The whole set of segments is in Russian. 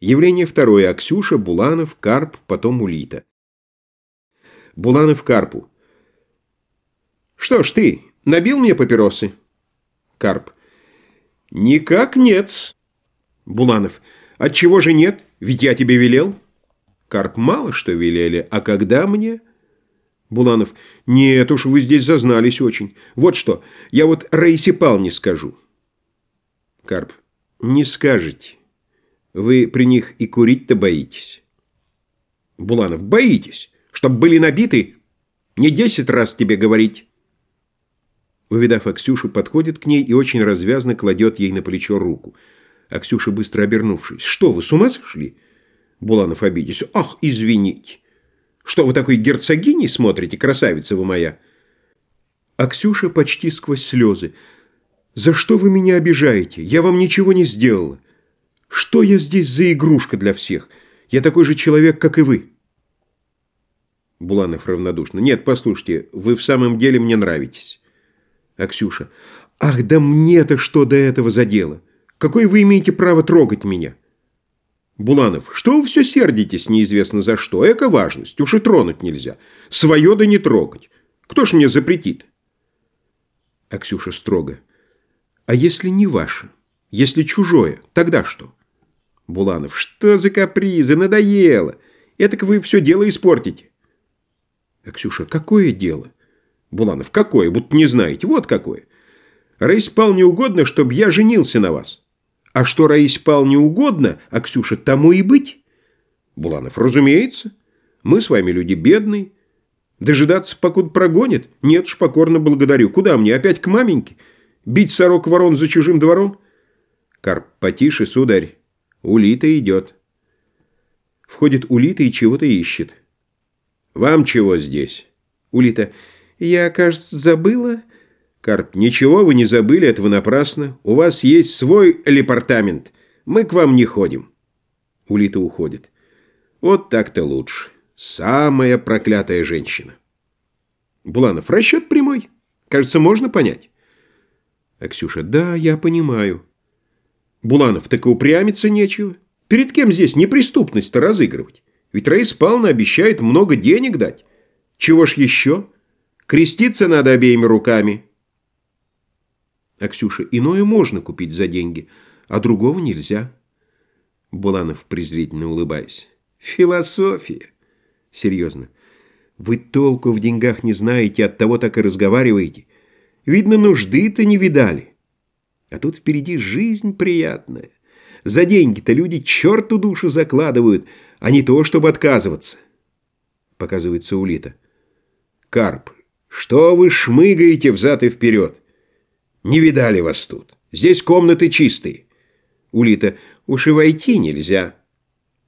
Явление второе. Аксюша, Буланов, Карп, потом Улита. Буланов Карпу. «Что ж ты, набил мне папиросы?» Карп. «Никак нет-с». Буланов. «Отчего же нет? Ведь я тебе велел». Карп. «Мало что велели, а когда мне?» Буланов. «Нет уж, вы здесь зазнались очень. Вот что, я вот Раисе Павловне скажу». Карп. «Не скажете». Вы при них и курить-то боитесь. Буланов, боитесь, чтоб были набиты? Не десять раз тебе говорить. Увидав Аксюшу, подходит к ней и очень развязно кладет ей на плечо руку. Аксюша, быстро обернувшись. «Что вы, с ума сошли?» Буланов, обидясь. «Ах, извините! Что вы такой герцогиней смотрите, красавица вы моя?» Аксюша почти сквозь слезы. «За что вы меня обижаете? Я вам ничего не сделала. Что я здесь за игрушка для всех? Я такой же человек, как и вы. Буланов равнодушно. Нет, послушайте, вы в самом деле мне нравитесь. Аксюша. Ах, да мне-то что до этого за дело? Какое вы имеете право трогать меня? Буланов. Что вы все сердитесь неизвестно за что? Эко важность. Уж и тронуть нельзя. Свое да не трогать. Кто ж мне запретит? Аксюша строго. А если не ваше? Если чужое, тогда что? Буланов. Что за капризы? Надоело. Этак вы все дело испортите. Аксюша. Какое дело? Буланов. Какое? Будто не знаете. Вот какое. Раисе Пал не угодно, чтобы я женился на вас. А что Раисе Пал не угодно, Аксюша, тому и быть. Буланов. Разумеется. Мы с вами люди бедные. Дожидаться, покуда прогонят? Нет ж, покорно благодарю. Куда мне? Опять к маменьке? Бить сорок ворон за чужим двором? Карп. Потише, сударь. Улита идет. Входит Улита и чего-то ищет. «Вам чего здесь?» Улита. «Я, кажется, забыла...» Карп. «Ничего вы не забыли, это вы напрасно. У вас есть свой департамент. Мы к вам не ходим». Улита уходит. «Вот так-то лучше. Самая проклятая женщина». Буланов. «Расчет прямой. Кажется, можно понять». Аксюша. «Да, я понимаю». Буланов, так и упрямиться нечего. Перед кем здесь неприступность-то разыгрывать? Ведь Раиса Павловна обещает много денег дать. Чего ж еще? Креститься надо обеими руками. А Ксюша, иное можно купить за деньги, а другого нельзя. Буланов, презрительно улыбаясь. Философия. Серьезно. Вы толку в деньгах не знаете, от того так и разговариваете. Видно, нужды-то не видали. А тут впереди жизнь приятная. За деньги-то люди черту душу закладывают, а не то, чтобы отказываться. Показывается улита. Карп, что вы шмыгаете взад и вперед? Не видали вас тут. Здесь комнаты чистые. Улита, уж и войти нельзя.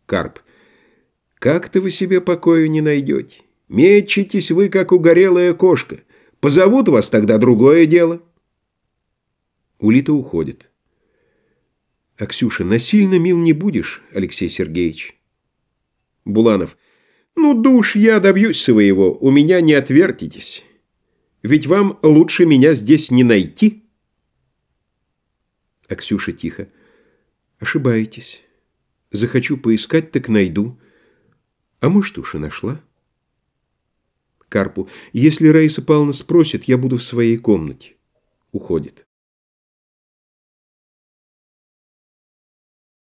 Карп, как-то вы себе покою не найдете. Мечетесь вы, как угорелая кошка. Позовут вас тогда другое дело. Улита уходит. А Ксюша, насильно мил не будешь, Алексей Сергеевич? Буланов. Ну, душ, я добьюсь своего, у меня не отвертитесь. Ведь вам лучше меня здесь не найти. А Ксюша тихо. Ошибаетесь. Захочу поискать, так найду. А может, уж и нашла. Карпу. Если Раиса Павловна спросит, я буду в своей комнате. Уходит.